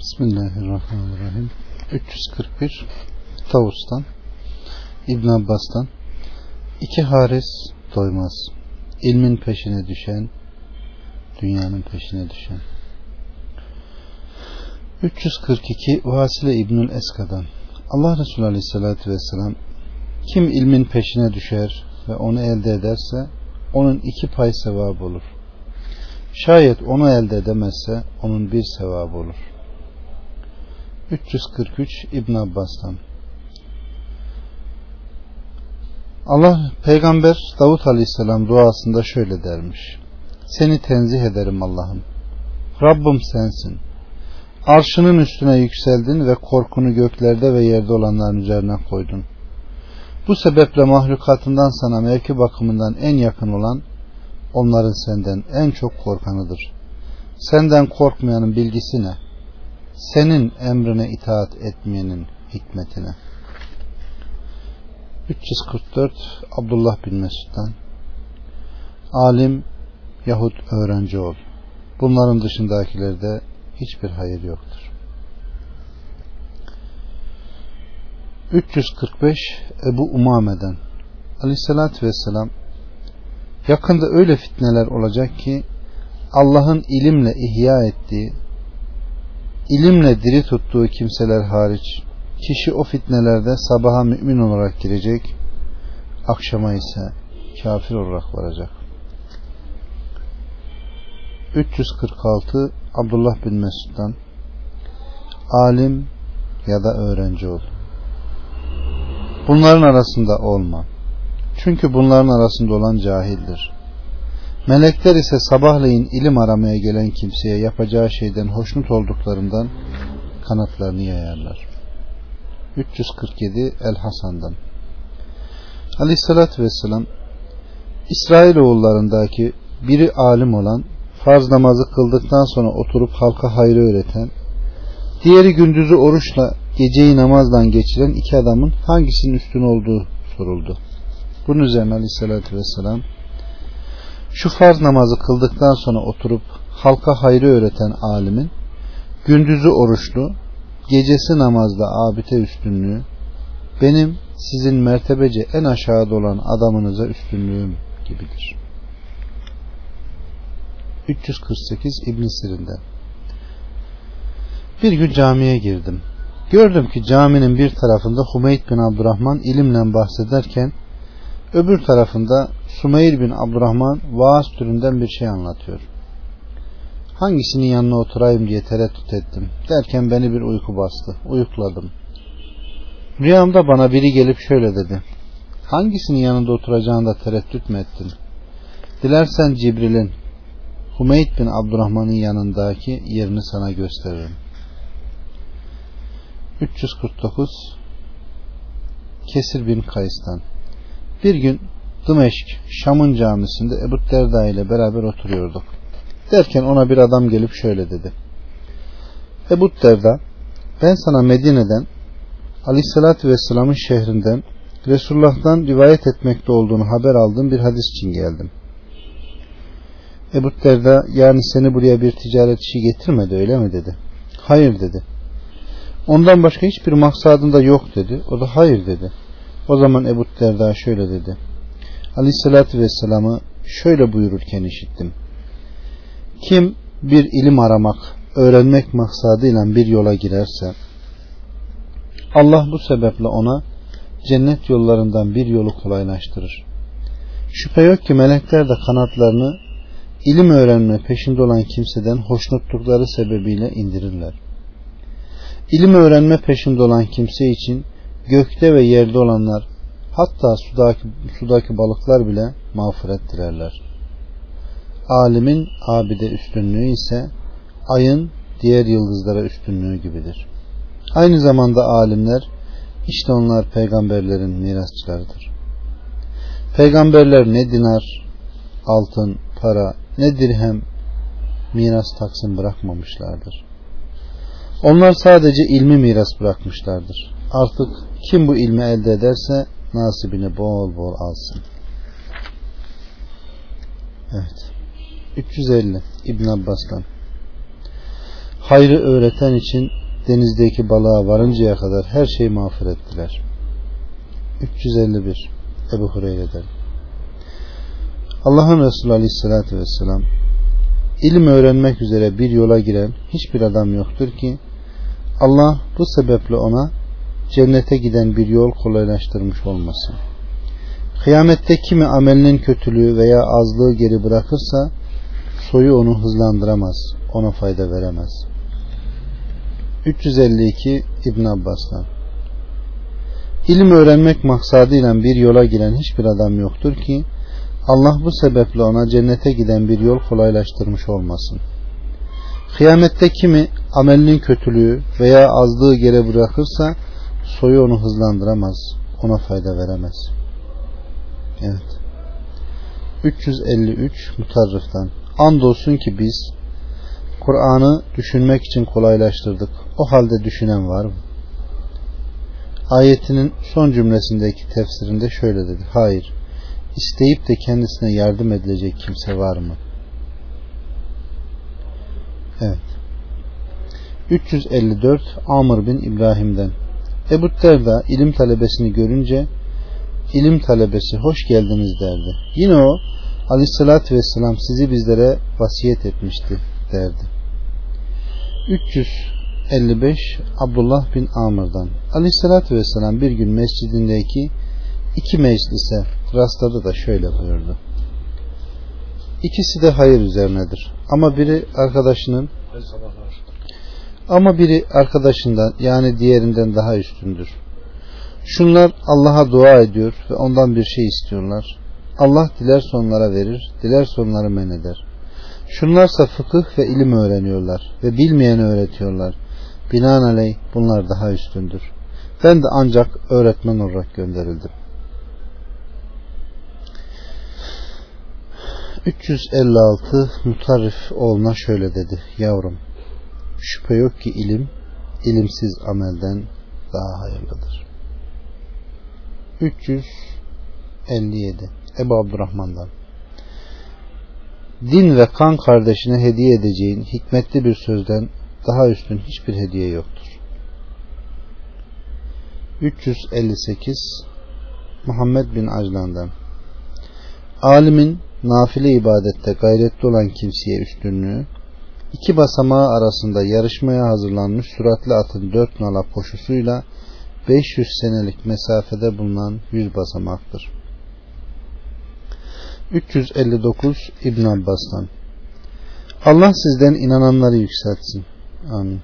Bismillahirrahmanirrahim. 341 Tavus'tan İbn Abbas'tan iki haris doymaz. İlmin peşine düşen, dünyanın peşine düşen. 342 Vasile İbnül Eska'dan Allah Resulü Aleyhisselatü Vesselam kim ilmin peşine düşer ve onu elde ederse onun iki pay sevabı olur. Şayet onu elde edemezse onun bir sevabı olur. 343 İbn Abbas'tan Allah peygamber Davut Aleyhisselam duasında şöyle dermiş. Seni tenzih ederim Allah'ım. Rabbim sensin. Arşının üstüne yükseldin ve korkunu göklerde ve yerde olanların üzerine koydun. Bu sebeple mahlukatından sana mevki bakımından en yakın olan onların senden en çok korkanıdır. Senden korkmayanın bilgisi ne? Senin emrine itaat etmeyenin hikmetine. 344 Abdullah bin Mesud'dan Alim yahut öğrenci ol. Bunların dışındakilerde hiçbir hayır yoktur. 345 Ebu Umame'den Aleyhisselatü Vesselam Yakında öyle fitneler olacak ki Allah'ın ilimle ihya ettiği, ilimle diri tuttuğu kimseler hariç kişi o fitnelerde sabaha mümin olarak girecek, akşama ise kafir olarak varacak. 346 Abdullah bin Mesud'dan Alim ya da öğrenci ol. Bunların arasında olma. Çünkü bunların arasında olan cahildir. Melekler ise sabahleyin ilim aramaya gelen kimseye yapacağı şeyden hoşnut olduklarından kanatlarını yayarlar. 347 El Hasan'dan Aleyhissalatü Vesselam İsrailoğullarındaki biri alim olan farz namazı kıldıktan sonra oturup halka hayrı öğreten diğeri gündüzü oruçla geceyi namazdan geçiren iki adamın hangisinin üstün olduğu soruldu. Bunun üzerine aleyhissalatü vesselam şu farz namazı kıldıktan sonra oturup halka hayrı öğreten alimin gündüzü oruçlu gecesi namazda abite üstünlüğü benim sizin mertebece en aşağıda olan adamınıza üstünlüğüm gibidir. 348 İbn Sirin'den Bir gün camiye girdim. Gördüm ki caminin bir tarafında Humeyd bin Abdurrahman ilimle bahsederken öbür tarafında Sumeyr bin Abdurrahman vaaz türünden bir şey anlatıyor. Hangisinin yanına oturayım diye tereddüt ettim. Derken beni bir uyku bastı. Uyukladım. Rüyamda bana biri gelip şöyle dedi. Hangisinin yanında oturacağında tereddüt mü ettin? Dilersen Cibril'in Humeyd bin Abdurrahman'ın yanındaki yerini sana gösteririm. 349 Kesir bin Kays'tan Bir gün Dımeşk Şam'ın camisinde Ebu Derda ile beraber oturuyorduk. Derken ona bir adam gelip şöyle dedi. Ebu Derda ben sana Medine'den Aleyhisselatü Vesselam'ın şehrinden Resulullah'tan rivayet etmekte olduğunu haber aldığım bir hadis için geldim. Ebu Derda yani seni buraya bir ticaret işi getirmedi öyle mi dedi. Hayır dedi. Ondan başka hiçbir maksadında yok dedi. O da hayır dedi. O zaman Ebu Derda şöyle dedi. Aleyhissalatü Vesselam'ı şöyle buyururken işittim. Kim bir ilim aramak, öğrenmek maksadıyla bir yola girerse Allah bu sebeple ona cennet yollarından bir yolu kolaylaştırır. Şüphe yok ki melekler de kanatlarını ilim öğrenme peşinde olan kimseden hoşnutlukları sebebiyle indirirler. İlim öğrenme peşinde olan kimse için gökte ve yerde olanlar hatta sudaki, sudaki balıklar bile mağfiret dilerler. Alimin abide üstünlüğü ise ayın diğer yıldızlara üstünlüğü gibidir. Aynı zamanda alimler işte onlar peygamberlerin mirasçılarıdır. Peygamberler ne dinar, altın, para, ne dirhem miras taksim bırakmamışlardır. Onlar sadece ilmi miras bırakmışlardır. Artık kim bu ilmi elde ederse nasibini bol bol alsın. Evet. 350 İbn Abbas'tan Hayrı öğreten için denizdeki balığa varıncaya kadar her şeyi mağfur ettiler. 351 Ebu Hureyre'den Allah'ın Resulü Aleyhisselatü Vesselam ilim öğrenmek üzere bir yola giren hiçbir adam yoktur ki Allah bu sebeple ona cennete giden bir yol kolaylaştırmış olmasın. Kıyamette kimi amelinin kötülüğü veya azlığı geri bırakırsa soyu onu hızlandıramaz, ona fayda veremez. 352 İbn Abbas'tan İlim öğrenmek maksadıyla bir yola giren hiçbir adam yoktur ki Allah bu sebeple ona cennete giden bir yol kolaylaştırmış olmasın. Kıyamette kimi amelinin kötülüğü veya azlığı geri bırakırsa soyu onu hızlandıramaz, ona fayda veremez. Evet. 353 Mutarrıf'tan Andolsun ki biz Kur'an'ı düşünmek için kolaylaştırdık. O halde düşünen var mı? Ayetinin son cümlesindeki tefsirinde şöyle dedi. Hayır. İsteyip de kendisine yardım edilecek kimse var mı? Evet. 354 Amr bin İbrahim'den Ebu Derda ilim talebesini görünce ilim talebesi hoş geldiniz derdi. Yine o aleyhissalatü vesselam sizi bizlere vasiyet etmişti derdi. 355 Abdullah bin Amr'dan aleyhissalatü vesselam bir gün mescidindeki iki meclise rastladı da şöyle buyurdu. İkisi de hayır üzerinedir. Ama biri arkadaşının ama biri arkadaşından yani diğerinden daha üstündür. Şunlar Allah'a dua ediyor ve ondan bir şey istiyorlar. Allah diler sonlara verir, diler sonları men eder. Şunlarsa fıkıh ve ilim öğreniyorlar ve bilmeyeni öğretiyorlar. Binaenaleyh bunlar daha üstündür. Ben de ancak öğretmen olarak gönderildim. 356 Mutarrif oğluna şöyle dedi. Yavrum şüphe yok ki ilim ilimsiz amelden daha hayırlıdır. 357 Ebu Abdurrahman'dan Din ve kan kardeşine hediye edeceğin hikmetli bir sözden daha üstün hiçbir hediye yoktur. 358 Muhammed bin Aclan'dan Alimin nafile ibadette gayretli olan kimseye üstünlüğü iki basamağı arasında yarışmaya hazırlanmış süratli atın dört nala koşusuyla 500 senelik mesafede bulunan yüz basamaktır. 359 İbn Abbas'tan Allah sizden inananları yükseltsin. Amin.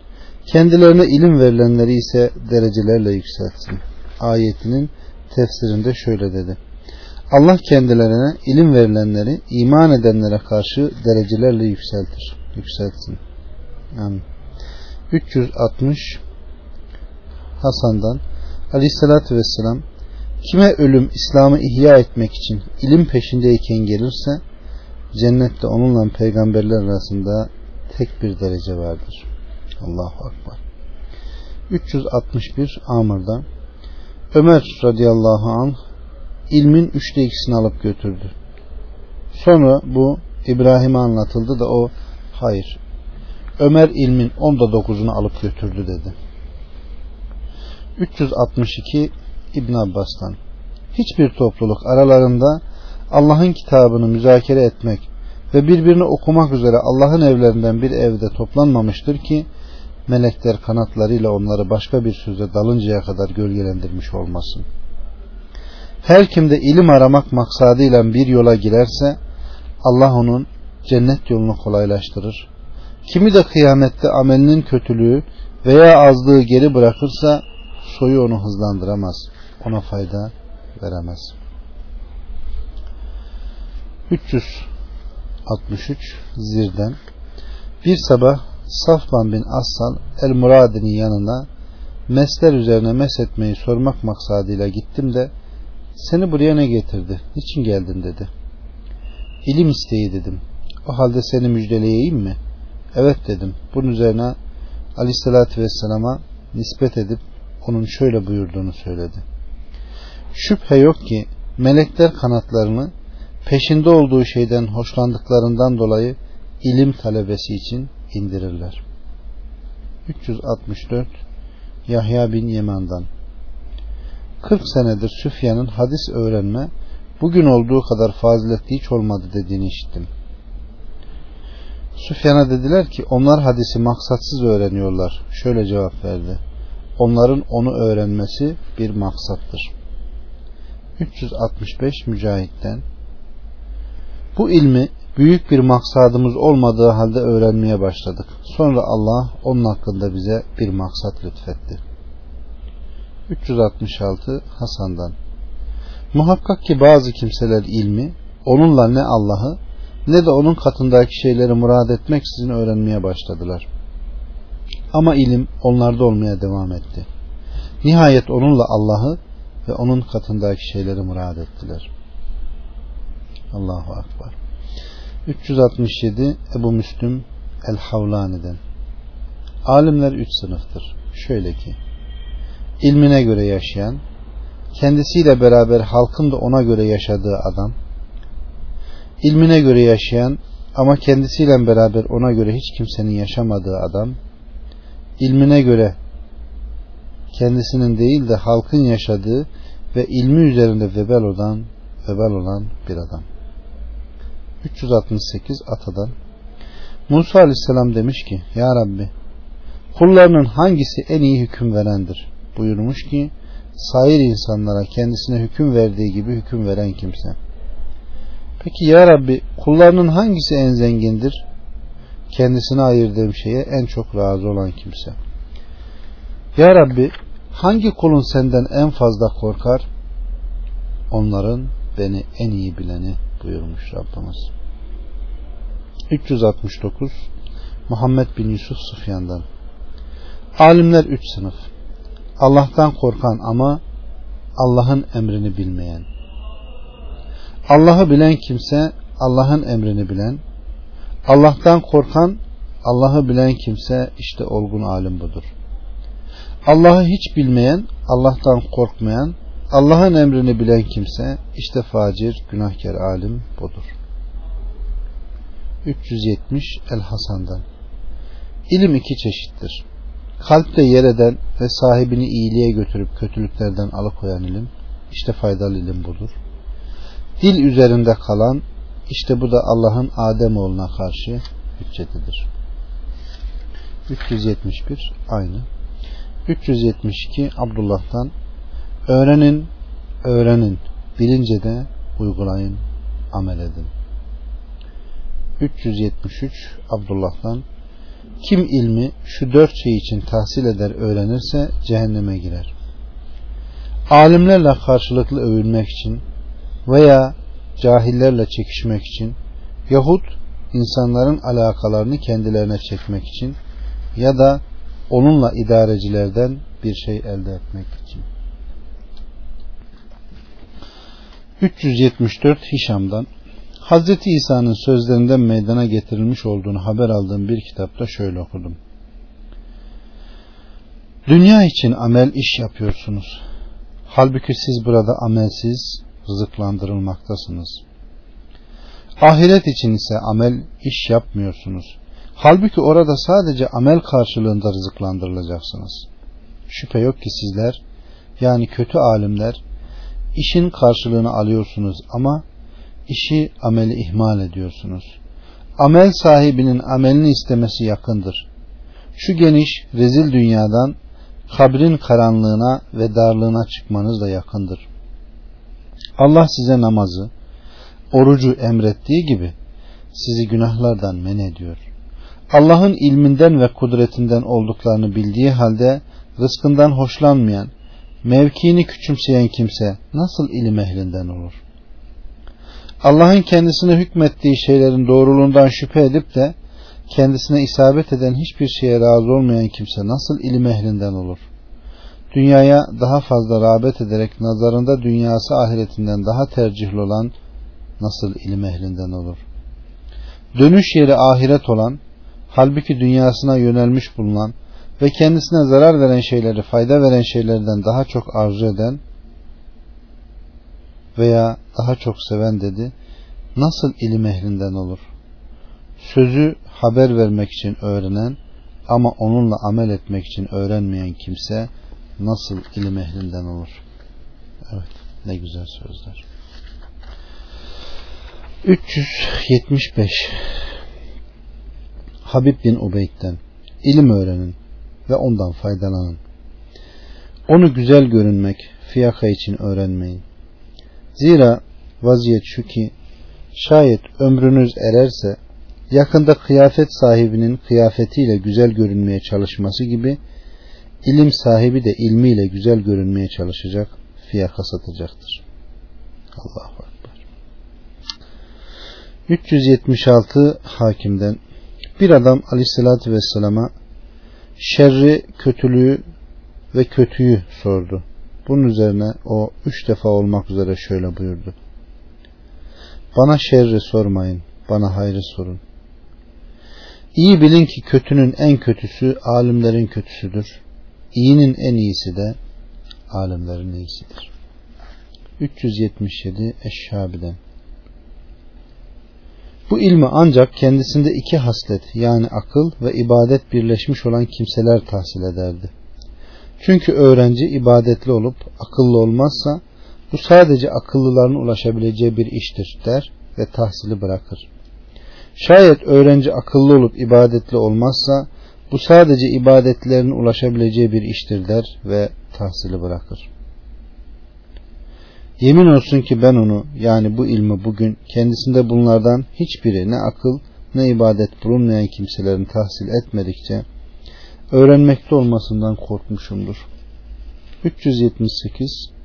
Kendilerine ilim verilenleri ise derecelerle yükseltsin. Ayetinin tefsirinde şöyle dedi. Allah kendilerine ilim verilenleri iman edenlere karşı derecelerle yükseltir. Yükseltsin. Amin. 360 Hasan'dan Aleyhisselatü Vesselam Kime ölüm İslam'ı ihya etmek için ilim peşindeyken gelirse cennette onunla peygamberler arasında tek bir derece vardır. Allahu Akbar. 361 Amr'da Ömer radıyallahu anh ilmin üçte ikisini alıp götürdü. Sonra bu İbrahim'e anlatıldı da o hayır Ömer ilmin onda dokuzunu alıp götürdü dedi. 362 İbn Abbas'tan hiçbir topluluk aralarında Allah'ın kitabını müzakere etmek ve birbirini okumak üzere Allah'ın evlerinden bir evde toplanmamıştır ki melekler kanatlarıyla onları başka bir sözle dalıncaya kadar gölgelendirmiş olmasın. Her kimde ilim aramak maksadıyla bir yola girerse Allah onun cennet yolunu kolaylaştırır. Kimi de kıyamette amelinin kötülüğü veya azlığı geri bırakırsa soyu onu hızlandıramaz ona fayda veremez. 363 Zir'den bir sabah Safban bin Assal El Muradi'nin yanına mesler üzerine mes etmeyi sormak maksadıyla gittim de seni buraya ne getirdi? Niçin geldin dedi. İlim isteği dedim. O halde seni müjdeleyeyim mi? Evet dedim. Bunun üzerine Aleyhisselatü Vesselam'a nispet edip onun şöyle buyurduğunu söyledi. Şüphe yok ki melekler kanatlarını peşinde olduğu şeyden hoşlandıklarından dolayı ilim talebesi için indirirler. 364 Yahya bin Yeman'dan 40 senedir Süfyan'ın hadis öğrenme bugün olduğu kadar faziletli hiç olmadı dediğini işittim. Süfyan'a dediler ki onlar hadisi maksatsız öğreniyorlar. Şöyle cevap verdi. Onların onu öğrenmesi bir maksattır. 365 Mücahit'ten Bu ilmi büyük bir maksadımız olmadığı halde öğrenmeye başladık. Sonra Allah onun hakkında bize bir maksat lütfetti. 366 Hasan'dan Muhakkak ki bazı kimseler ilmi onunla ne Allah'ı ne de onun katındaki şeyleri murad etmeksizin öğrenmeye başladılar. Ama ilim onlarda olmaya devam etti. Nihayet onunla Allah'ı ve onun katındaki şeyleri murad ettiler. Allahu Akbar. 367 Ebu Müslüm El-Havlani'den Alimler üç sınıftır. Şöyle ki ilmine göre yaşayan, kendisiyle beraber halkın da ona göre yaşadığı adam, ilmine göre yaşayan ama kendisiyle beraber ona göre hiç kimsenin yaşamadığı adam, ilmine göre kendisinin değil de halkın yaşadığı ve ilmi üzerinde vebel olan, vebel olan bir adam. 368 Atadan Musa Aleyhisselam demiş ki Ya Rabbi kullarının hangisi en iyi hüküm verendir? Buyurmuş ki sair insanlara kendisine hüküm verdiği gibi hüküm veren kimse. Peki Ya Rabbi kullarının hangisi en zengindir? Kendisine ayırdığım şeye en çok razı olan kimse. Ya Rabbi hangi kulun senden en fazla korkar? Onların beni en iyi bileni buyurmuş Rabbimiz. 369 Muhammed bin Yusuf Sufyan'dan Alimler üç sınıf Allah'tan korkan ama Allah'ın emrini bilmeyen Allah'ı bilen kimse Allah'ın emrini bilen Allah'tan korkan Allah'ı bilen kimse işte olgun alim budur. Allah'ı hiç bilmeyen, Allah'tan korkmayan, Allah'ın emrini bilen kimse işte facir, günahkar alim budur. 370 El Hasan'dan İlim iki çeşittir. Kalpte yer eden ve sahibini iyiliğe götürüp kötülüklerden alıkoyan ilim, işte faydalı ilim budur. Dil üzerinde kalan, işte bu da Allah'ın Adem oğluna karşı hüccetidir. 371 aynı. 372 Abdullah'tan öğrenin, öğrenin, bilince de uygulayın, amel edin. 373 Abdullah'tan kim ilmi şu dört şey için tahsil eder öğrenirse cehenneme girer. Alimlerle karşılıklı övülmek için veya cahillerle çekişmek için yahut insanların alakalarını kendilerine çekmek için ya da onunla idarecilerden bir şey elde etmek için. 374 Hişam'dan Hazreti İsa'nın sözlerinden meydana getirilmiş olduğunu haber aldığım bir kitapta şöyle okudum. Dünya için amel iş yapıyorsunuz. Halbuki siz burada amelsiz rızıklandırılmaktasınız. Ahiret için ise amel iş yapmıyorsunuz. Halbuki orada sadece amel karşılığında rızıklandırılacaksınız. Şüphe yok ki sizler yani kötü alimler işin karşılığını alıyorsunuz ama işi ameli ihmal ediyorsunuz. Amel sahibinin amelini istemesi yakındır. Şu geniş rezil dünyadan kabrin karanlığına ve darlığına çıkmanız da yakındır. Allah size namazı, orucu emrettiği gibi sizi günahlardan men ediyor. Allah'ın ilminden ve kudretinden olduklarını bildiği halde rızkından hoşlanmayan, mevkiini küçümseyen kimse nasıl ilim ehlinden olur? Allah'ın kendisine hükmettiği şeylerin doğruluğundan şüphe edip de kendisine isabet eden hiçbir şeye razı olmayan kimse nasıl ilim ehlinden olur? Dünyaya daha fazla rağbet ederek nazarında dünyası ahiretinden daha tercihli olan nasıl ilim ehlinden olur? Dönüş yeri ahiret olan, halbuki dünyasına yönelmiş bulunan ve kendisine zarar veren şeyleri fayda veren şeylerden daha çok arzu eden veya daha çok seven dedi. Nasıl ilim ehlinden olur? Sözü haber vermek için öğrenen ama onunla amel etmek için öğrenmeyen kimse nasıl ilim ehlinden olur? Evet ne güzel sözler. 375 Habib bin Ubeyd'den ilim öğrenin ve ondan faydalanın. Onu güzel görünmek, fiyaka için öğrenmeyin. Zira vaziyet şu ki şayet ömrünüz ererse yakında kıyafet sahibinin kıyafetiyle güzel görünmeye çalışması gibi ilim sahibi de ilmiyle güzel görünmeye çalışacak, fiyaka satacaktır. Allahu Ekber. 376 hakimden bir adam aleyhissalatü vesselama şerri, kötülüğü ve kötüyü sordu. Bunun üzerine o üç defa olmak üzere şöyle buyurdu. Bana şerri sormayın, bana hayrı sorun. İyi bilin ki kötünün en kötüsü alimlerin kötüsüdür. İyinin en iyisi de alimlerin iyisidir. 377 Eşşabi'den Bu ilmi ancak kendisinde iki haslet yani akıl ve ibadet birleşmiş olan kimseler tahsil ederdi. Çünkü öğrenci ibadetli olup akıllı olmazsa bu sadece akıllıların ulaşabileceği bir iştir der ve tahsili bırakır. Şayet öğrenci akıllı olup ibadetli olmazsa bu sadece ibadetlerin ulaşabileceği bir iştir der ve tahsili bırakır. Yemin olsun ki ben onu yani bu ilmi bugün kendisinde bunlardan hiçbiri ne akıl ne ibadet bulunmayan kimselerin tahsil etmedikçe öğrenmekte olmasından korkmuşumdur. 378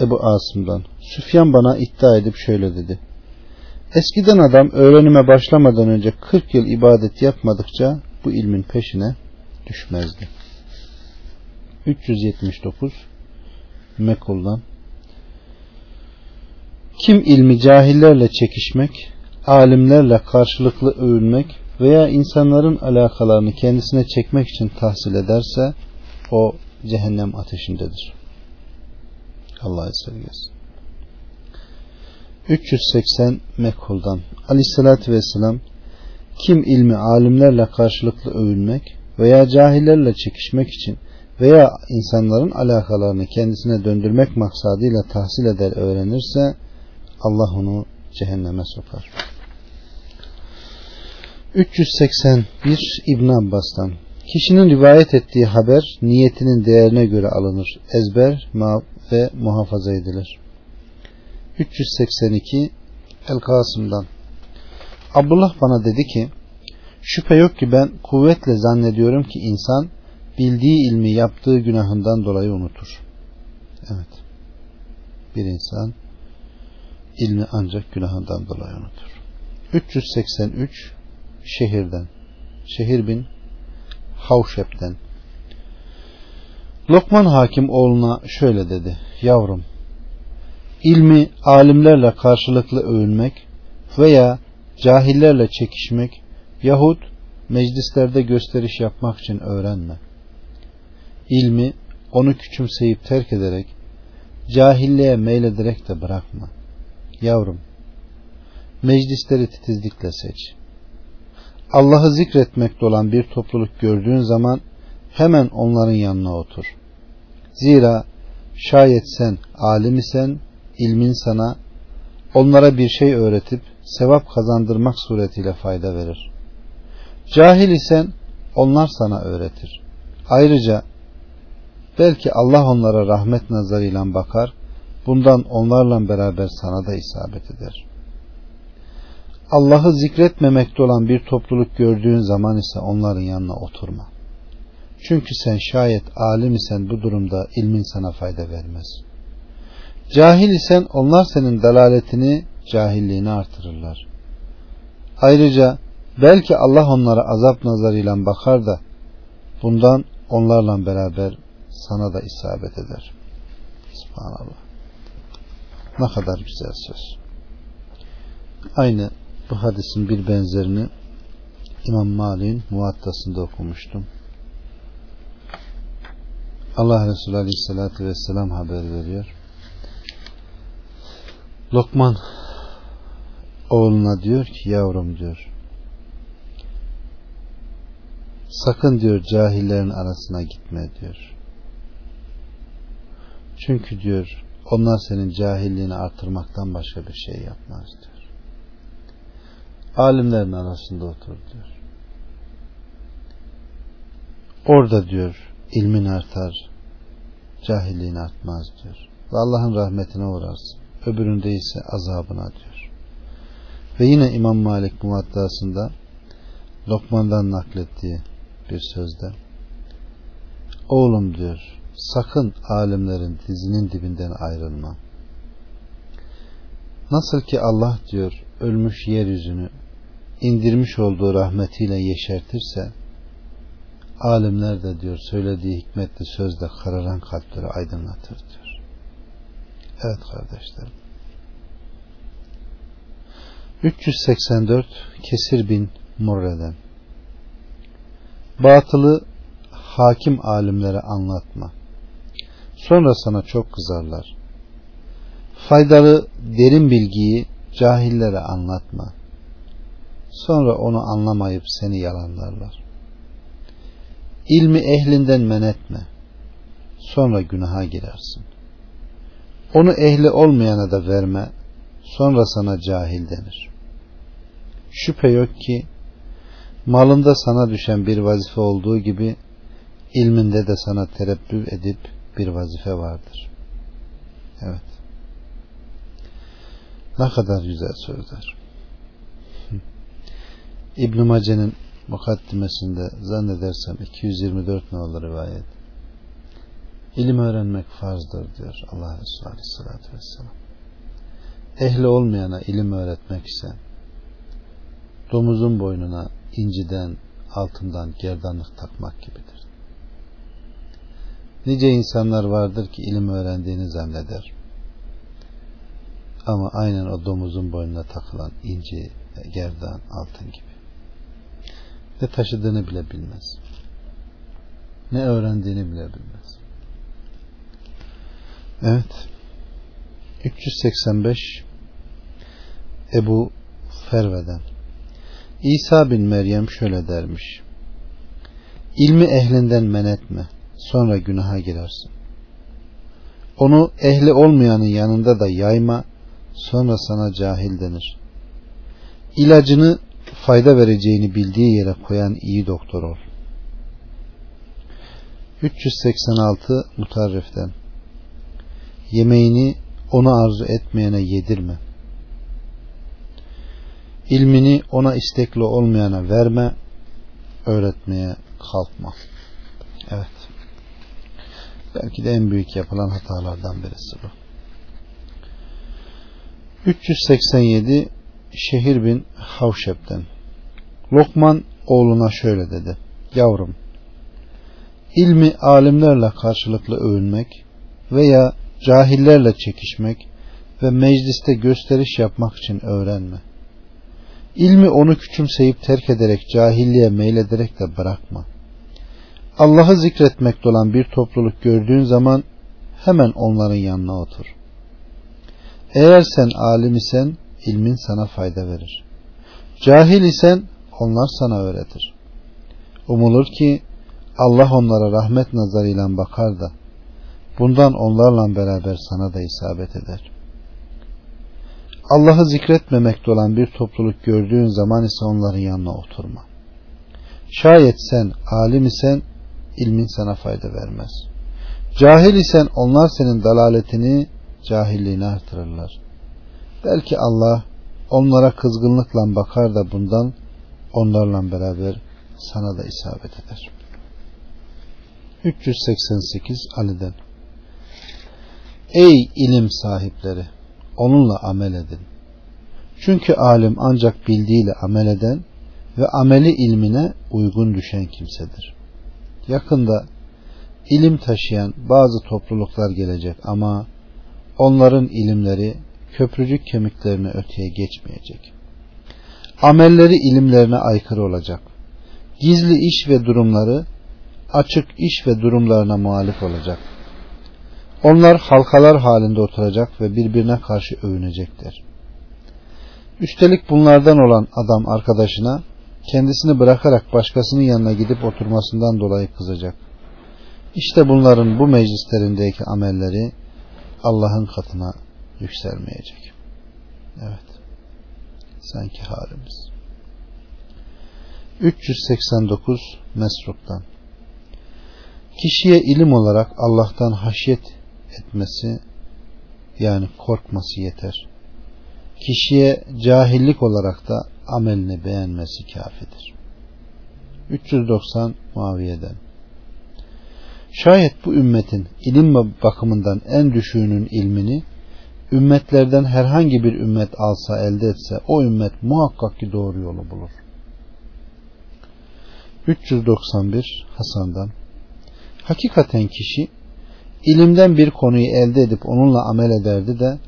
Ebu Asım'dan Süfyan bana iddia edip şöyle dedi. Eskiden adam öğrenime başlamadan önce 40 yıl ibadet yapmadıkça bu ilmin peşine düşmezdi. 379 Mekul'dan Kim ilmi cahillerle çekişmek, alimlerle karşılıklı övünmek veya insanların alakalarını kendisine çekmek için tahsil ederse o cehennem ateşindedir. Allah esirgesin. 380 Mekhol'dan Aleyhisselatü Vesselam kim ilmi alimlerle karşılıklı övünmek veya cahillerle çekişmek için veya insanların alakalarını kendisine döndürmek maksadıyla tahsil eder öğrenirse Allah onu cehenneme sokar. 381 İbn Abbas'tan Kişinin rivayet ettiği haber niyetinin değerine göre alınır. Ezber ve muhafaza edilir. 382 El Kasım'dan Abdullah bana dedi ki şüphe yok ki ben kuvvetle zannediyorum ki insan bildiği ilmi yaptığı günahından dolayı unutur. Evet. Bir insan ilmi ancak günahından dolayı unutur. 383 şehirden. Şehir bin Havşep'ten. Lokman hakim oğluna şöyle dedi. Yavrum ilmi alimlerle karşılıklı övünmek veya cahillerle çekişmek yahut meclislerde gösteriş yapmak için öğrenme. İlmi onu küçümseyip terk ederek cahilliğe meylederek de bırakma. Yavrum meclisleri titizlikle seç. Allah'ı zikretmekte olan bir topluluk gördüğün zaman hemen onların yanına otur. Zira şayet sen alim isen ilmin sana onlara bir şey öğretip sevap kazandırmak suretiyle fayda verir. Cahil isen onlar sana öğretir. Ayrıca belki Allah onlara rahmet nazarıyla bakar, bundan onlarla beraber sana da isabet eder. Allah'ı zikretmemekte olan bir topluluk gördüğün zaman ise onların yanına oturma. Çünkü sen şayet alim isen bu durumda ilmin sana fayda vermez.'' Cahil isen onlar senin dalaletini, cahilliğini artırırlar. Ayrıca belki Allah onlara azap nazarıyla bakar da bundan onlarla beraber sana da isabet eder. Subhanallah. Ne kadar güzel söz. Aynı bu hadisin bir benzerini İmam Malik'in muvattasında okumuştum. Allah Resulü Aleyhisselatü Vesselam haber veriyor. Lokman oğluna diyor ki yavrum diyor sakın diyor cahillerin arasına gitme diyor. Çünkü diyor onlar senin cahilliğini artırmaktan başka bir şey yapmaz diyor. Alimlerin arasında otur diyor. Orada diyor ilmin artar, cahilliğin artmaz diyor. Ve Allah'ın rahmetine uğrarsın. Öbüründe ise azabına diyor. Ve yine İmam Malik muvattasında Lokman'dan naklettiği bir sözde oğlum diyor sakın alimlerin dizinin dibinden ayrılma. Nasıl ki Allah diyor ölmüş yeryüzünü indirmiş olduğu rahmetiyle yeşertirse alimler de diyor söylediği hikmetli sözle kararan kalpleri aydınlatır diyor. Evet kardeşlerim. 384 Kesir bin Murre'den Batılı hakim alimlere anlatma. Sonra sana çok kızarlar. Faydalı derin bilgiyi cahillere anlatma. Sonra onu anlamayıp seni yalanlarlar. İlmi ehlinden men etme. Sonra günaha girersin. Onu ehli olmayana da verme. Sonra sana cahil denir. Şüphe yok ki malında sana düşen bir vazife olduğu gibi ilminde de sana terebbül edip bir vazife vardır. Evet. Ne kadar güzel sözler. İbn Mace'nin mukaddimesinde zannedersem 224 nolu rivayet. İlim öğrenmek farzdır diyor Allah Resulü Aleyhisselatü Vesselam. Ehli olmayana ilim öğretmek ise domuzun boynuna inciden, altından gerdanlık takmak gibidir. Nice insanlar vardır ki ilim öğrendiğini zanneder. Ama aynen o domuzun boynuna takılan inci, gerdan, altın gibi. Ne taşıdığını bile bilmez. Ne öğrendiğini bile bilmez. Evet. 385 Ebu Ferve'den İsa bin Meryem şöyle dermiş. İlmi ehlinden men etme. Sonra günaha girersin. Onu ehli olmayanın yanında da yayma. Sonra sana cahil denir. İlacını fayda vereceğini bildiği yere koyan iyi doktor ol. 386 Mutarrif'ten Yemeğini onu arzu etmeyene yedirme. İlmini ona istekli olmayana verme, öğretmeye kalkma. Evet. Belki de en büyük yapılan hatalardan birisi bu. 387 Şehir bin Havşep'ten Lokman oğluna şöyle dedi. Yavrum, ilmi alimlerle karşılıklı övünmek veya cahillerle çekişmek ve mecliste gösteriş yapmak için öğrenme. İlmi onu küçümseyip terk ederek cahilliğe meylederek de bırakma. Allah'ı zikretmekte olan bir topluluk gördüğün zaman hemen onların yanına otur. Eğer sen alim isen ilmin sana fayda verir. Cahil isen onlar sana öğretir. Umulur ki Allah onlara rahmet nazarıyla bakar da bundan onlarla beraber sana da isabet eder. Allah'ı zikretmemekte olan bir topluluk gördüğün zaman ise onların yanına oturma. Şayet sen alim isen ilmin sana fayda vermez. Cahil isen onlar senin dalaletini, cahilliğini artırırlar. Belki Allah onlara kızgınlıkla bakar da bundan onlarla beraber sana da isabet eder. 388 Ali'den Ey ilim sahipleri! Onunla amel edin. Çünkü alim ancak bildiğiyle amel eden ve ameli ilmine uygun düşen kimsedir. Yakında ilim taşıyan bazı topluluklar gelecek ama onların ilimleri köprücük kemiklerine öteye geçmeyecek. Amelleri ilimlerine aykırı olacak. Gizli iş ve durumları açık iş ve durumlarına muhalif olacak. Onlar halkalar halinde oturacak ve birbirine karşı övünecekler. Üstelik bunlardan olan adam arkadaşına kendisini bırakarak başkasının yanına gidip oturmasından dolayı kızacak. İşte bunların bu meclislerindeki amelleri Allah'ın katına yükselmeyecek. Evet. Sanki halimiz. 389 Mesruk'tan Kişiye ilim olarak Allah'tan haşyet etmesi yani korkması yeter. Kişiye cahillik olarak da amelini beğenmesi kafidir. 390 Muaviye'den Şayet bu ümmetin ilim bakımından en düşüğünün ilmini ümmetlerden herhangi bir ümmet alsa elde etse o ümmet muhakkak ki doğru yolu bulur. 391 Hasan'dan Hakikaten kişi ilimden bir konuyu elde edip onunla amel ederdi de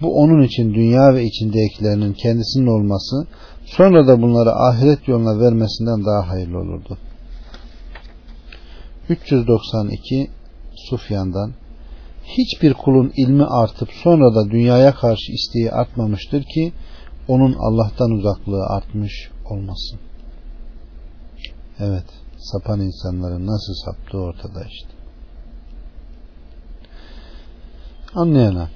bu onun için dünya ve içindekilerinin kendisinin olması sonra da bunları ahiret yoluna vermesinden daha hayırlı olurdu. 392 Sufyan'dan hiçbir kulun ilmi artıp sonra da dünyaya karşı isteği artmamıştır ki onun Allah'tan uzaklığı artmış olmasın. Evet, sapan insanların nasıl saptığı ortada işte. Anlayana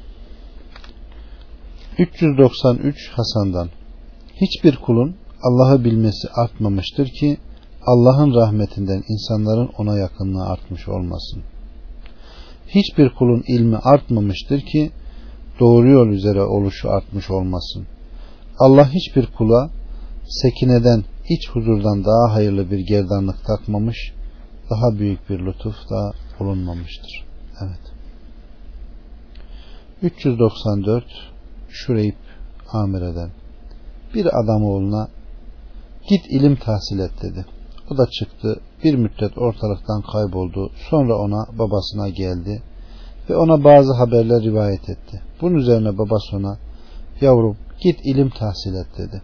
393 Hasan'dan Hiçbir kulun Allah'ı bilmesi artmamıştır ki Allah'ın rahmetinden insanların ona yakınlığı artmış olmasın. Hiçbir kulun ilmi artmamıştır ki doğru yol üzere oluşu artmış olmasın. Allah hiçbir kula sekineden, iç huzurdan daha hayırlı bir gerdanlık takmamış, daha büyük bir lütuf da bulunmamıştır. Evet. 394 Şureyb Amire'den bir adam oğluna git ilim tahsil et dedi. O da çıktı. Bir müddet ortalıktan kayboldu. Sonra ona babasına geldi ve ona bazı haberler rivayet etti. Bunun üzerine babası ona yavrum git ilim tahsil et dedi.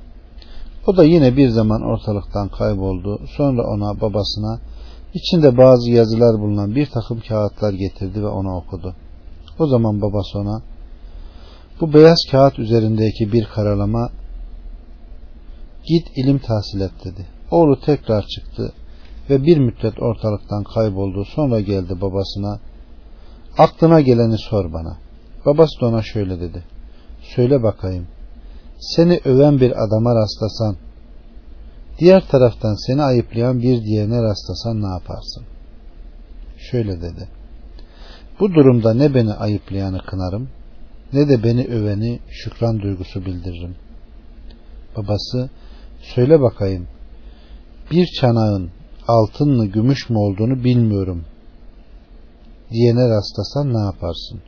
O da yine bir zaman ortalıktan kayboldu. Sonra ona babasına içinde bazı yazılar bulunan bir takım kağıtlar getirdi ve ona okudu. O zaman babası ona bu beyaz kağıt üzerindeki bir karalama git ilim tahsil et dedi. Oğlu tekrar çıktı ve bir müddet ortalıktan kayboldu. Sonra geldi babasına aklına geleni sor bana. Babası da ona şöyle dedi. Söyle bakayım seni öven bir adama rastlasan diğer taraftan seni ayıplayan bir diğerine rastlasan ne yaparsın? Şöyle dedi. Bu durumda ne beni ayıplayanı kınarım ne de beni öveni şükran duygusu bildiririm. Babası söyle bakayım bir çanağın altın mı gümüş mü olduğunu bilmiyorum diyene rastlasan ne yaparsın?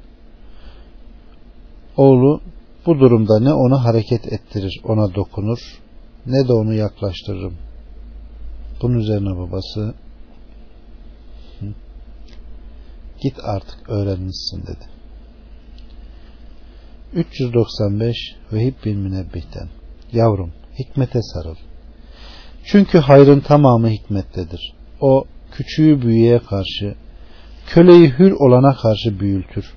Oğlu bu durumda ne onu hareket ettirir ona dokunur ne de onu yaklaştırırım. Bunun üzerine babası git artık öğrenmişsin dedi. 395 Vehib bin Münebbih'ten Yavrum hikmete sarıl. Çünkü hayrın tamamı hikmettedir. O küçüğü büyüğe karşı, köleyi hür olana karşı büyültür.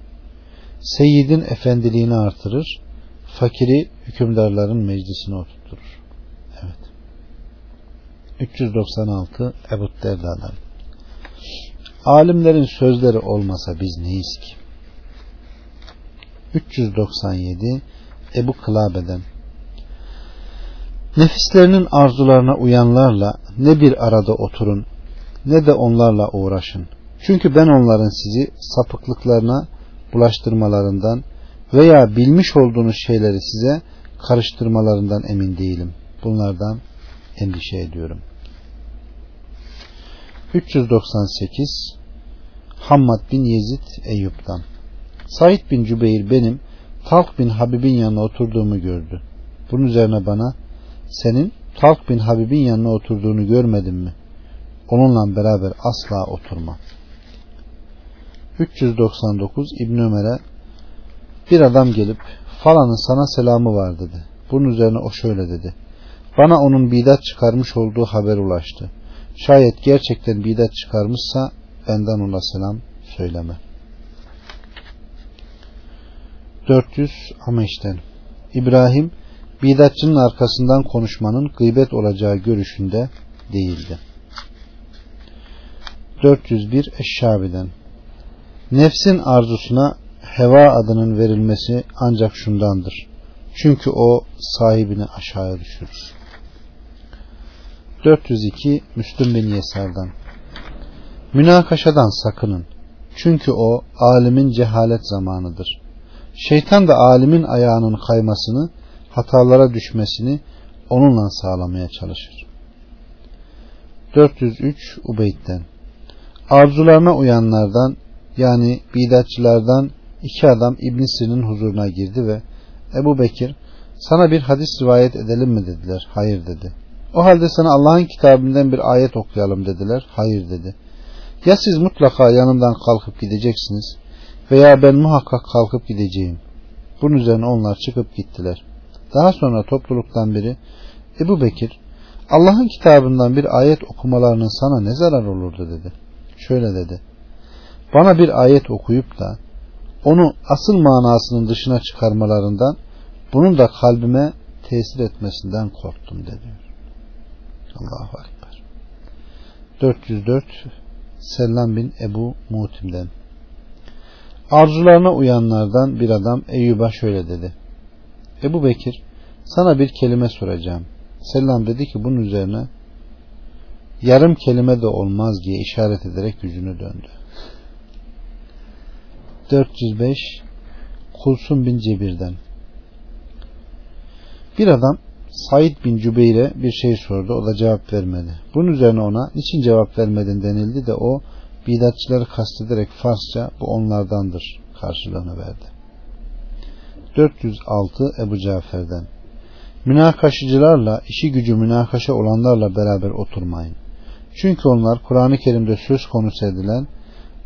Seyyidin efendiliğini artırır, fakiri hükümdarların meclisine oturtur. Evet. 396 Ebu Derda'dan Alimlerin sözleri olmasa biz neyiz ki? 397 Ebu Kılabe'den Nefislerinin arzularına uyanlarla ne bir arada oturun ne de onlarla uğraşın. Çünkü ben onların sizi sapıklıklarına bulaştırmalarından veya bilmiş olduğunuz şeyleri size karıştırmalarından emin değilim. Bunlardan endişe ediyorum. 398 Hammad bin Yezid Eyyub'dan Said bin Cübeyr benim Talk bin Habib'in yanına oturduğumu gördü. Bunun üzerine bana senin Talk bin Habib'in yanına oturduğunu görmedin mi? Onunla beraber asla oturma. 399 İbn Ömer'e bir adam gelip falanın sana selamı var dedi. Bunun üzerine o şöyle dedi. Bana onun bidat çıkarmış olduğu haber ulaştı. Şayet gerçekten bidat çıkarmışsa benden ona selam söyleme. 400 Ameş'ten İbrahim bidatçının arkasından konuşmanın gıybet olacağı görüşünde değildi. 401 Eşşabi'den Nefsin arzusuna heva adının verilmesi ancak şundandır. Çünkü o sahibini aşağıya düşürür. 402 Müslüm bin Yesar'dan Münakaşadan sakının. Çünkü o alimin cehalet zamanıdır. Şeytan da alimin ayağının kaymasını, hatalara düşmesini onunla sağlamaya çalışır. 403 Ubeyd'den Arzularına uyanlardan yani bidatçılardan iki adam İbn Sin'in huzuruna girdi ve Ebu Bekir sana bir hadis rivayet edelim mi dediler. Hayır dedi. O halde sana Allah'ın kitabından bir ayet okuyalım dediler. Hayır dedi. Ya siz mutlaka yanımdan kalkıp gideceksiniz veya ben muhakkak kalkıp gideceğim. Bunun üzerine onlar çıkıp gittiler. Daha sonra topluluktan biri Ebu Bekir Allah'ın kitabından bir ayet okumalarının sana ne zarar olurdu dedi. Şöyle dedi. Bana bir ayet okuyup da onu asıl manasının dışına çıkarmalarından bunun da kalbime tesir etmesinden korktum dedi. Allahu Ekber. 404 Selam bin Ebu Mutim'den Arzularına uyanlardan bir adam Eyyub'a şöyle dedi. Ebu Bekir sana bir kelime soracağım. Selam dedi ki bunun üzerine yarım kelime de olmaz diye işaret ederek yüzünü döndü. 405 Kulsun bin Cebir'den Bir adam Said bin Cübeyr'e bir şey sordu. O da cevap vermedi. Bunun üzerine ona niçin cevap vermedin denildi de o bidatçıları kastederek Farsça bu onlardandır karşılığını verdi. 406 Ebu Cafer'den Münakaşıcılarla işi gücü münakaşa olanlarla beraber oturmayın. Çünkü onlar Kur'an-ı Kerim'de söz konusu edilen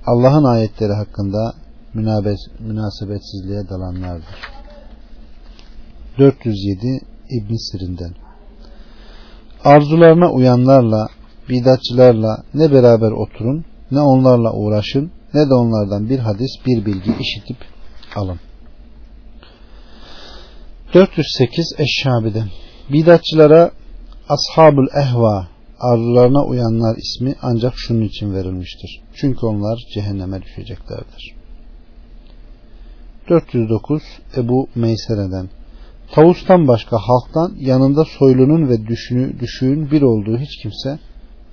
Allah'ın ayetleri hakkında münasebetsizliğe dalanlardır. 407 İbn Sirin'den Arzularına uyanlarla, bidatçılarla ne beraber oturun, ne onlarla uğraşın, ne de onlardan bir hadis, bir bilgi işitip alın. 408 Eşşabi'den Bidatçılara Ashabul Ehva arzularına uyanlar ismi ancak şunun için verilmiştir. Çünkü onlar cehenneme düşeceklerdir. 409 Ebu Meysere'den Tavustan başka halktan yanında soylunun ve düşünü, düşüğün bir olduğu hiç kimse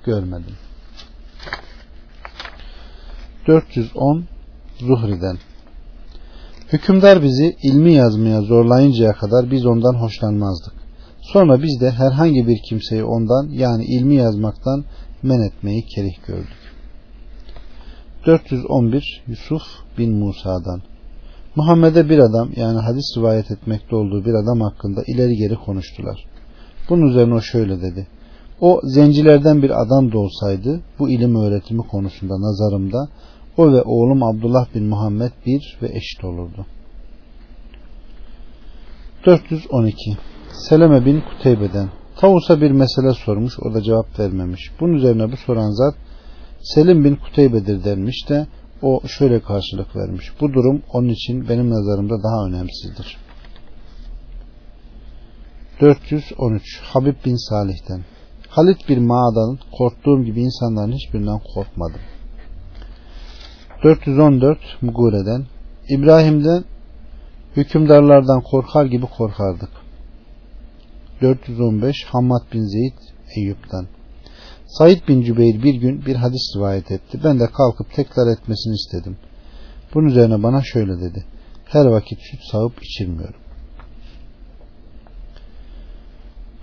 görmedim. 410 Zuhri'den Hükümdar bizi ilmi yazmaya zorlayıncaya kadar biz ondan hoşlanmazdık. Sonra biz de herhangi bir kimseyi ondan yani ilmi yazmaktan men etmeyi kerih gördük. 411 Yusuf bin Musa'dan Muhammed'e bir adam yani hadis rivayet etmekte olduğu bir adam hakkında ileri geri konuştular. Bunun üzerine o şöyle dedi. O zencilerden bir adam da olsaydı bu ilim öğretimi konusunda nazarımda o ve oğlum Abdullah bin Muhammed bir ve eşit olurdu. 412 Seleme bin Kuteybe'den Tavus'a bir mesele sormuş o da cevap vermemiş. Bunun üzerine bu soran zat Selim bin Kuteybe'dir denmiş de o şöyle karşılık vermiş. Bu durum onun için benim nazarımda daha önemsizdir. 413 Habib bin Salih'ten Halit bir mağadan korktuğum gibi insanların hiçbirinden korkmadım. 414 Mugure'den İbrahim'den hükümdarlardan korkar gibi korkardık. 415 Hammad bin Zeyd Eyüp'ten Said bin Cübeyr bir gün bir hadis rivayet etti. Ben de kalkıp tekrar etmesini istedim. Bunun üzerine bana şöyle dedi. Her vakit süt sağıp içirmiyorum.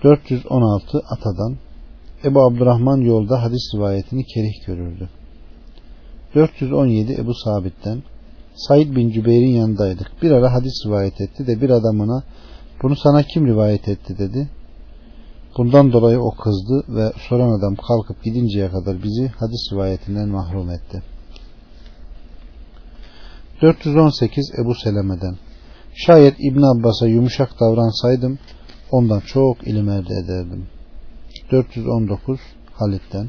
416 Atadan Ebu Abdurrahman yolda hadis rivayetini kerih görürdü. 417 Ebu Sabit'ten Said bin Cübeyr'in yanındaydık. Bir ara hadis rivayet etti de bir adamına bunu sana kim rivayet etti dedi. Bundan dolayı o kızdı ve soran adam kalkıp gidinceye kadar bizi hadis rivayetinden mahrum etti. 418 Ebu Seleme'den Şayet İbn Abbas'a yumuşak davransaydım ondan çok ilim elde ederdim. 419 Halit'ten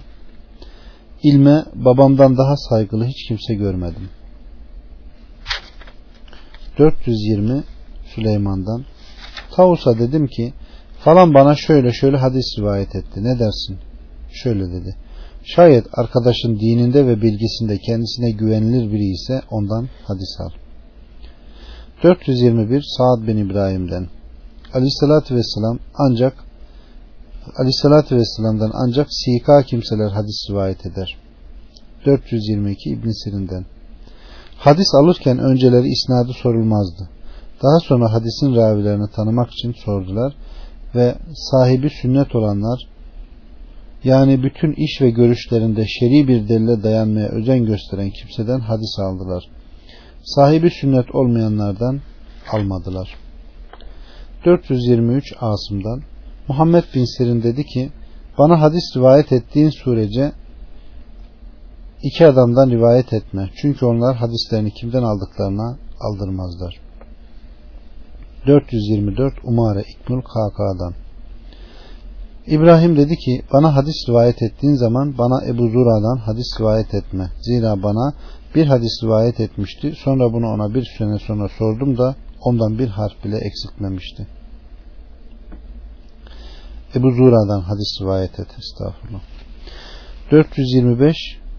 İlme babamdan daha saygılı hiç kimse görmedim. 420 Süleyman'dan Tavus'a dedim ki falan bana şöyle şöyle hadis rivayet etti. Ne dersin? Şöyle dedi. Şayet arkadaşın dininde ve bilgisinde kendisine güvenilir biri ise ondan hadis al. 421 Saad bin İbrahim'den Aleyhisselatü Vesselam ancak Aleyhisselatü Vesselam'dan ancak sika kimseler hadis rivayet eder. 422 İbn Sirin'den Hadis alırken önceleri isnadı sorulmazdı. Daha sonra hadisin ravilerini tanımak için sordular ve sahibi sünnet olanlar yani bütün iş ve görüşlerinde şer'i bir delile dayanmaya özen gösteren kimseden hadis aldılar. Sahibi sünnet olmayanlardan almadılar. 423 Asım'dan Muhammed bin Sirin dedi ki bana hadis rivayet ettiğin sürece iki adamdan rivayet etme. Çünkü onlar hadislerini kimden aldıklarına aldırmazlar. 424 Umare İkmül KK'dan İbrahim dedi ki bana hadis rivayet ettiğin zaman bana Ebu Zura'dan hadis rivayet etme. Zira bana bir hadis rivayet etmişti. Sonra bunu ona bir sene sonra sordum da ondan bir harf bile eksiltmemişti. Ebu Zura'dan hadis rivayet et. Estağfurullah. 425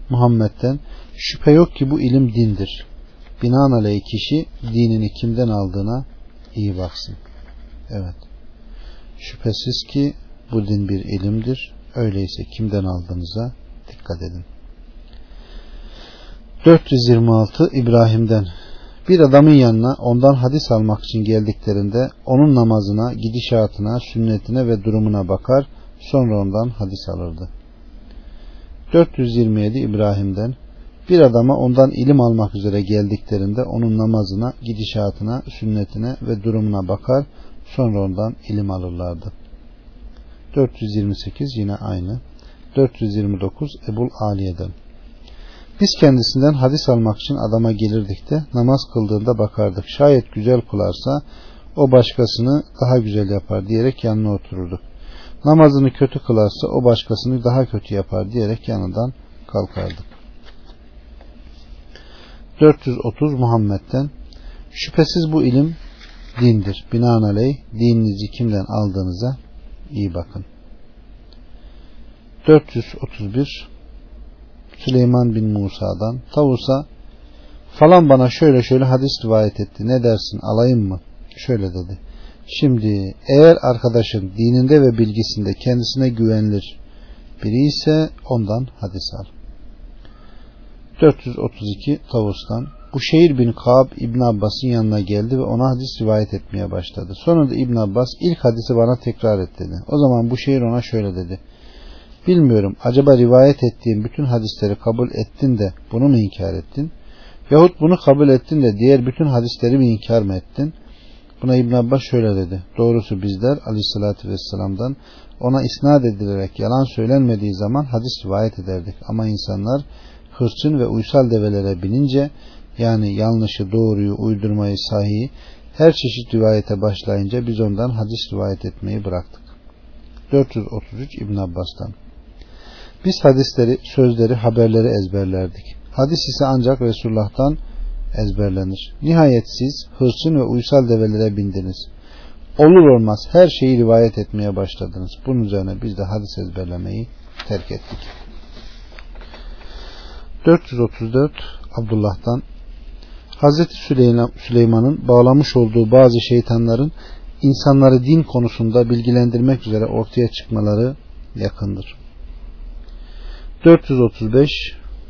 Muhammed'den şüphe yok ki bu ilim dindir. Binaenaleyh kişi dinini kimden aldığına iyi baksın. Evet. Şüphesiz ki bu din bir ilimdir. Öyleyse kimden aldığınıza dikkat edin. 426 İbrahim'den bir adamın yanına ondan hadis almak için geldiklerinde onun namazına, gidişatına, sünnetine ve durumuna bakar sonra ondan hadis alırdı. 427 İbrahim'den bir adama ondan ilim almak üzere geldiklerinde onun namazına, gidişatına, sünnetine ve durumuna bakar sonra ondan ilim alırlardı. 428 yine aynı. 429 Ebul Aliye'den. Biz kendisinden hadis almak için adama gelirdik de namaz kıldığında bakardık. Şayet güzel kılarsa o başkasını daha güzel yapar diyerek yanına otururduk. Namazını kötü kılarsa o başkasını daha kötü yapar diyerek yanından kalkardık. 430 Muhammed'den Şüphesiz bu ilim dindir. Binaenaleyh dininizi kimden aldığınıza iyi bakın. 431 Süleyman bin Musa'dan Tavus'a falan bana şöyle şöyle hadis rivayet etti. Ne dersin alayım mı? Şöyle dedi. Şimdi eğer arkadaşın dininde ve bilgisinde kendisine güvenilir biri ise ondan hadis al. 432 Tavus'tan bu şehir bin Kaab İbn Abbas'ın yanına geldi ve ona hadis rivayet etmeye başladı. Sonra da İbn Abbas ilk hadisi bana tekrar et dedi. O zaman bu şehir ona şöyle dedi. Bilmiyorum acaba rivayet ettiğin bütün hadisleri kabul ettin de bunu mu inkar ettin? Yahut bunu kabul ettin de diğer bütün hadisleri mi inkar mı ettin? Buna İbn Abbas şöyle dedi. Doğrusu bizler aleyhissalatü vesselam'dan ona isnat edilerek yalan söylenmediği zaman hadis rivayet ederdik. Ama insanlar hırçın ve uysal develere binince yani yanlışı, doğruyu, uydurmayı, sahihi her çeşit rivayete başlayınca biz ondan hadis rivayet etmeyi bıraktık. 433 İbn Abbas'tan Biz hadisleri, sözleri, haberleri ezberlerdik. Hadis ise ancak Resulullah'tan ezberlenir. Nihayet siz hırçın ve uysal develere bindiniz. Olur olmaz her şeyi rivayet etmeye başladınız. Bunun üzerine biz de hadis ezberlemeyi terk ettik. 434 Abdullah'tan Hazreti Süleyman'ın bağlamış olduğu bazı şeytanların insanları din konusunda bilgilendirmek üzere ortaya çıkmaları yakındır. 435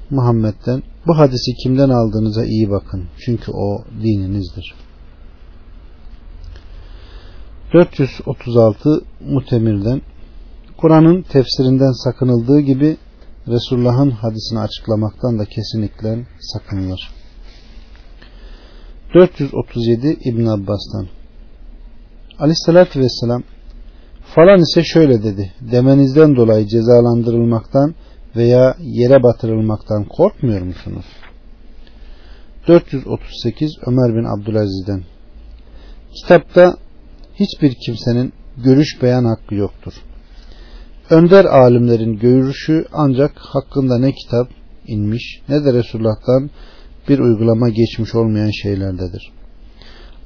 Muhammed'den bu hadisi kimden aldığınıza iyi bakın. Çünkü o dininizdir. 436 Mutemir'den Kur'an'ın tefsirinden sakınıldığı gibi Resulullah'ın hadisini açıklamaktan da kesinlikle sakınılır. 437 İbn Abbas'tan Aleyhissalatü Vesselam falan ise şöyle dedi demenizden dolayı cezalandırılmaktan veya yere batırılmaktan korkmuyor musunuz? 438 Ömer bin Abdülaziz'den Kitapta hiçbir kimsenin görüş beyan hakkı yoktur. Önder alimlerin görüşü ancak hakkında ne kitap inmiş ne de Resulullah'tan bir uygulama geçmiş olmayan şeylerdedir.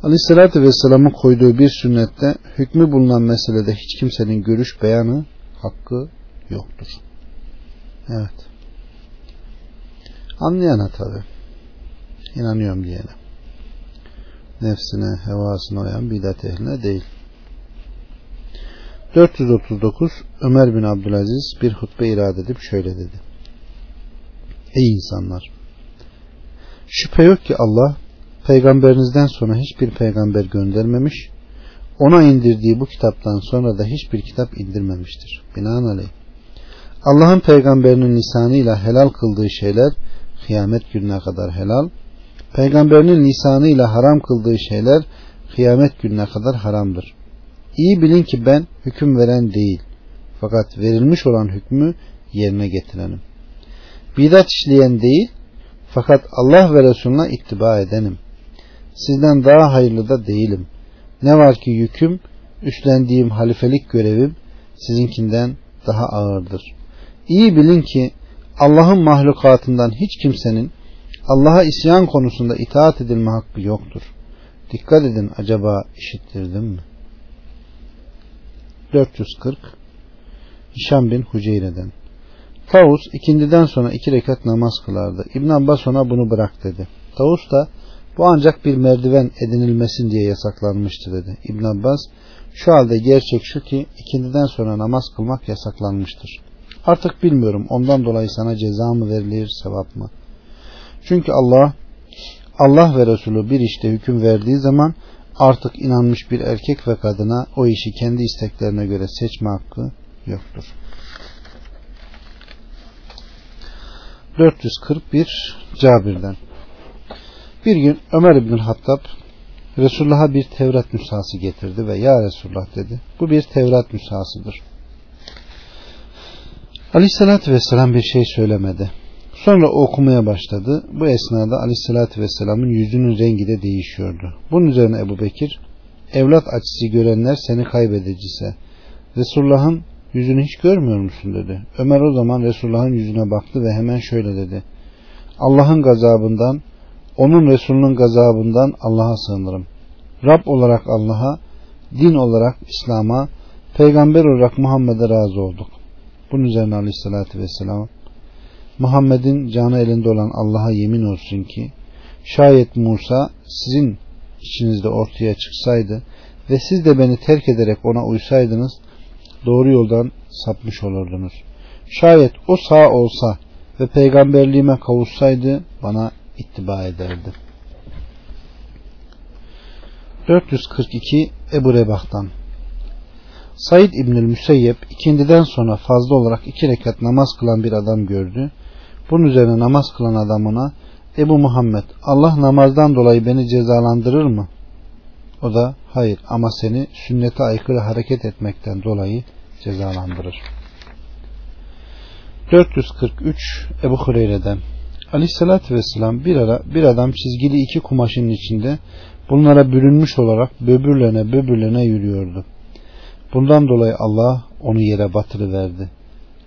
Aleyhisselatü Vesselam'ın koyduğu bir sünnette hükmü bulunan meselede hiç kimsenin görüş beyanı hakkı yoktur. Evet. Anlayana tabi. İnanıyorum diyene. Nefsine, hevasına uyan bidat ehline değil. 439 Ömer bin Abdülaziz bir hutbe irade edip şöyle dedi. Ey insanlar! Şüphe yok ki Allah peygamberinizden sonra hiçbir peygamber göndermemiş, ona indirdiği bu kitaptan sonra da hiçbir kitap indirmemiştir. Binaenaleyh. Allah'ın peygamberinin lisanıyla helal kıldığı şeyler kıyamet gününe kadar helal, peygamberinin lisanıyla haram kıldığı şeyler kıyamet gününe kadar haramdır. İyi bilin ki ben hüküm veren değil, fakat verilmiş olan hükmü yerine getirenim. Bidat işleyen değil, fakat Allah ve Resulüne ittiba edenim. Sizden daha hayırlı da değilim. Ne var ki yüküm, üstlendiğim halifelik görevim sizinkinden daha ağırdır. İyi bilin ki Allah'ın mahlukatından hiç kimsenin Allah'a isyan konusunda itaat edilme hakkı yoktur. Dikkat edin acaba işittirdim mi? 440 Hişam bin Huceyre'den Tavus ikindiden sonra iki rekat namaz kılardı. İbn Abbas ona bunu bırak dedi. Tavus da bu ancak bir merdiven edinilmesin diye yasaklanmıştı dedi. İbn Abbas şu halde gerçek şu ki ikindiden sonra namaz kılmak yasaklanmıştır. Artık bilmiyorum ondan dolayı sana ceza mı verilir sevap mı? Çünkü Allah Allah ve Resulü bir işte hüküm verdiği zaman artık inanmış bir erkek ve kadına o işi kendi isteklerine göre seçme hakkı yoktur. 441 Cabir'den Bir gün Ömer İbn Hattab Resulullah'a bir Tevrat nüshası getirdi ve ya Resulullah dedi bu bir Tevrat nüshasıdır. Aleyhissalatü Vesselam bir şey söylemedi. Sonra okumaya başladı. Bu esnada Aleyhisselatü Vesselam'ın yüzünün rengi de değişiyordu. Bunun üzerine Ebu Bekir evlat acısı görenler seni kaybedicise Resulullah'ın yüzünü hiç görmüyor musun dedi. Ömer o zaman Resulullah'ın yüzüne baktı ve hemen şöyle dedi. Allah'ın gazabından onun Resulünün gazabından Allah'a sığınırım. Rab olarak Allah'a, din olarak İslam'a, peygamber olarak Muhammed'e razı olduk. Bunun üzerine aleyhissalatü vesselam Muhammed'in canı elinde olan Allah'a yemin olsun ki şayet Musa sizin içinizde ortaya çıksaydı ve siz de beni terk ederek ona uysaydınız doğru yoldan sapmış olurdunuz. Şayet o sağ olsa ve peygamberliğime kavuşsaydı bana ittiba ederdi. 442 Ebu Rebah'tan Said İbnül Müseyyep ikindiden sonra fazla olarak iki rekat namaz kılan bir adam gördü. Bunun üzerine namaz kılan adamına Ebu Muhammed Allah namazdan dolayı beni cezalandırır mı? O da hayır ama seni sünnete aykırı hareket etmekten dolayı cezalandırır. 443 Ebu Hureyre'den Aleyhissalatü Vesselam bir ara bir adam çizgili iki kumaşın içinde bunlara bürünmüş olarak böbürlene böbürlene yürüyordu. Bundan dolayı Allah onu yere batırıverdi.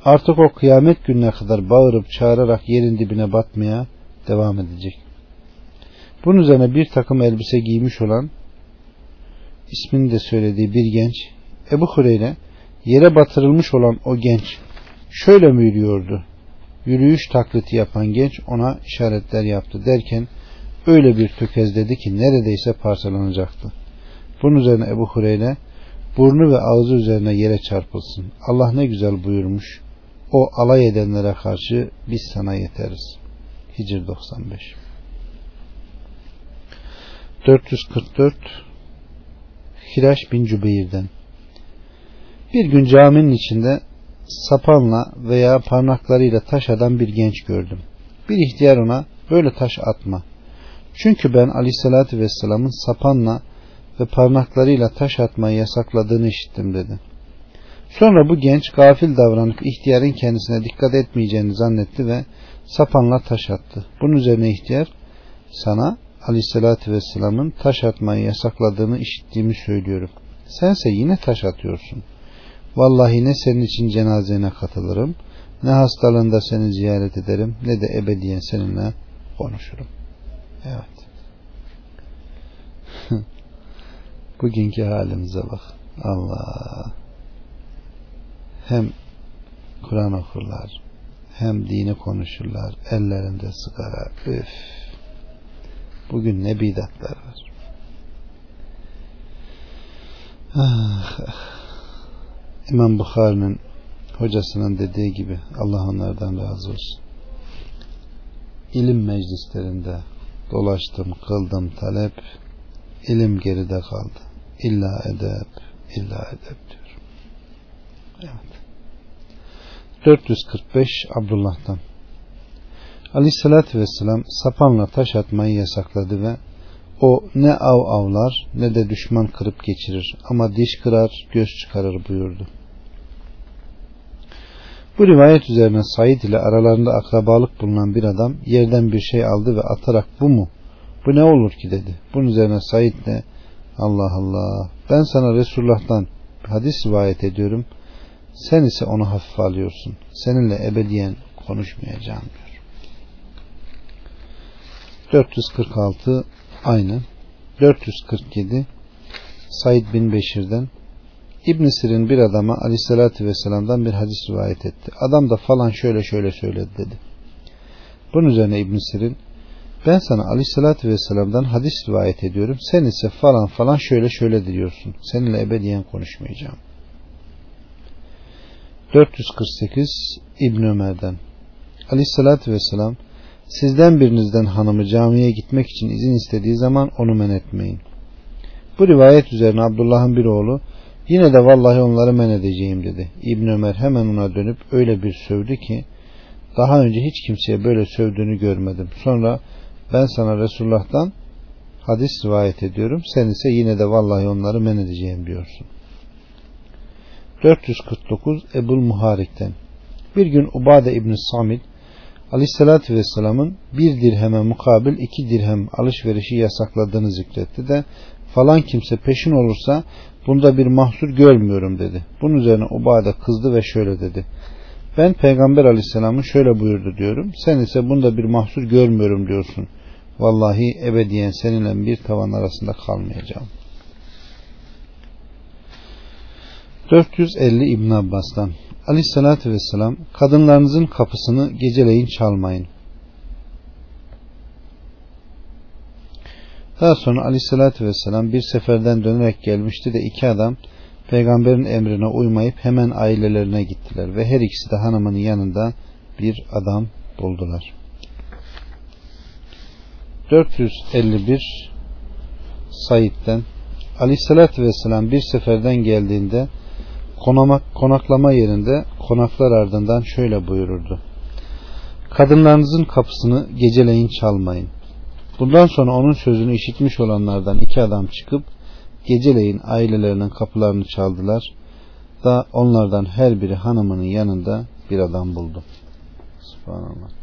Artık o kıyamet gününe kadar bağırıp çağırarak yerin dibine batmaya devam edecek. Bunun üzerine bir takım elbise giymiş olan ismini de söylediği bir genç Ebu Hureyre yere batırılmış olan o genç şöyle mi? Yürüyüş taklidi yapan genç ona işaretler yaptı derken öyle bir tökezledi ki neredeyse parçalanacaktı. Bunun üzerine Ebu Hureyre burnu ve ağzı üzerine yere çarpılsın. Allah ne güzel buyurmuş. O alay edenlere karşı biz sana yeteriz. Hicr 95 444 Hiraş bin Cübeyr'den Bir gün caminin içinde sapanla veya parmaklarıyla taş atan bir genç gördüm. Bir ihtiyar ona böyle taş atma. Çünkü ben aleyhissalatü vesselamın sapanla ve parmaklarıyla taş atmayı yasakladığını işittim dedi. Sonra bu genç gafil davranıp ihtiyarın kendisine dikkat etmeyeceğini zannetti ve sapanla taş attı. Bunun üzerine ihtiyar sana aleyhissalatü vesselamın taş atmayı yasakladığını işittiğimi söylüyorum. Sense yine taş atıyorsun. Vallahi ne senin için cenazene katılırım, ne hastalığında seni ziyaret ederim, ne de ebediyen seninle konuşurum. Evet. Bugünkü halimize bak. Allah. Hem Kur'an okurlar, hem dini konuşurlar, ellerinde sigara. Üf. Bugün ne bidatlar var. Ah, ah. İmam Bukhari'nin hocasının dediği gibi Allah onlardan razı olsun. İlim meclislerinde dolaştım, kıldım talep, ilim geride kaldı. İlla edep, illa edep diyor. Evet. 445 Abdullah'tan Aleyhissalatü Vesselam sapanla taş atmayı yasakladı ve o ne av avlar ne de düşman kırıp geçirir ama diş kırar göz çıkarır buyurdu. Bu rivayet üzerine Said ile aralarında akrabalık bulunan bir adam yerden bir şey aldı ve atarak bu mu? Bu ne olur ki dedi. Bunun üzerine Said de Allah Allah ben sana Resulullah'tan hadis rivayet ediyorum. Sen ise onu hafife alıyorsun. Seninle ebediyen konuşmayacağım diyor. 446 aynı. 447 Said bin Beşir'den İbn Sir'in bir adama aleyhissalatü vesselam'dan bir hadis rivayet etti. Adam da falan şöyle şöyle söyledi dedi. Bunun üzerine İbn Sir'in ben sana aleyhissalatü vesselam'dan hadis rivayet ediyorum. Sen ise falan falan şöyle şöyle diyorsun. Seninle ebediyen konuşmayacağım. 448 İbn Ömer'den Aleyhissalatü vesselam sizden birinizden hanımı camiye gitmek için izin istediği zaman onu men etmeyin. Bu rivayet üzerine Abdullah'ın bir oğlu yine de vallahi onları men edeceğim dedi. İbn Ömer hemen ona dönüp öyle bir sövdü ki daha önce hiç kimseye böyle sövdüğünü görmedim. Sonra ben sana Resulullah'tan hadis rivayet ediyorum. Sen ise yine de vallahi onları men edeceğim diyorsun. 449 Ebul Muharik'ten Bir gün Ubade İbni Samit Aleyhisselatü Vesselam'ın bir dirheme mukabil iki dirhem alışverişi yasakladığını zikretti de falan kimse peşin olursa bunda bir mahsur görmüyorum dedi. Bunun üzerine Ubade kızdı ve şöyle dedi. Ben Peygamber Aleyhisselam'ın şöyle buyurdu diyorum. Sen ise bunda bir mahsur görmüyorum diyorsun. Vallahi ebediyen seninle bir tavan arasında kalmayacağım. 450 İbn Abbas'tan Aleyhissalatü Vesselam kadınlarınızın kapısını geceleyin çalmayın. Daha sonra Aleyhissalatü Vesselam bir seferden dönerek gelmişti de iki adam peygamberin emrine uymayıp hemen ailelerine gittiler ve her ikisi de hanımının yanında bir adam buldular. 451 Said'den Aleyhissalatü Vesselam bir seferden geldiğinde konaklama yerinde konaklar ardından şöyle buyururdu. Kadınlarınızın kapısını geceleyin çalmayın. Bundan sonra onun sözünü işitmiş olanlardan iki adam çıkıp geceleyin ailelerinin kapılarını çaldılar da onlardan her biri hanımının yanında bir adam buldu. Subhanallah.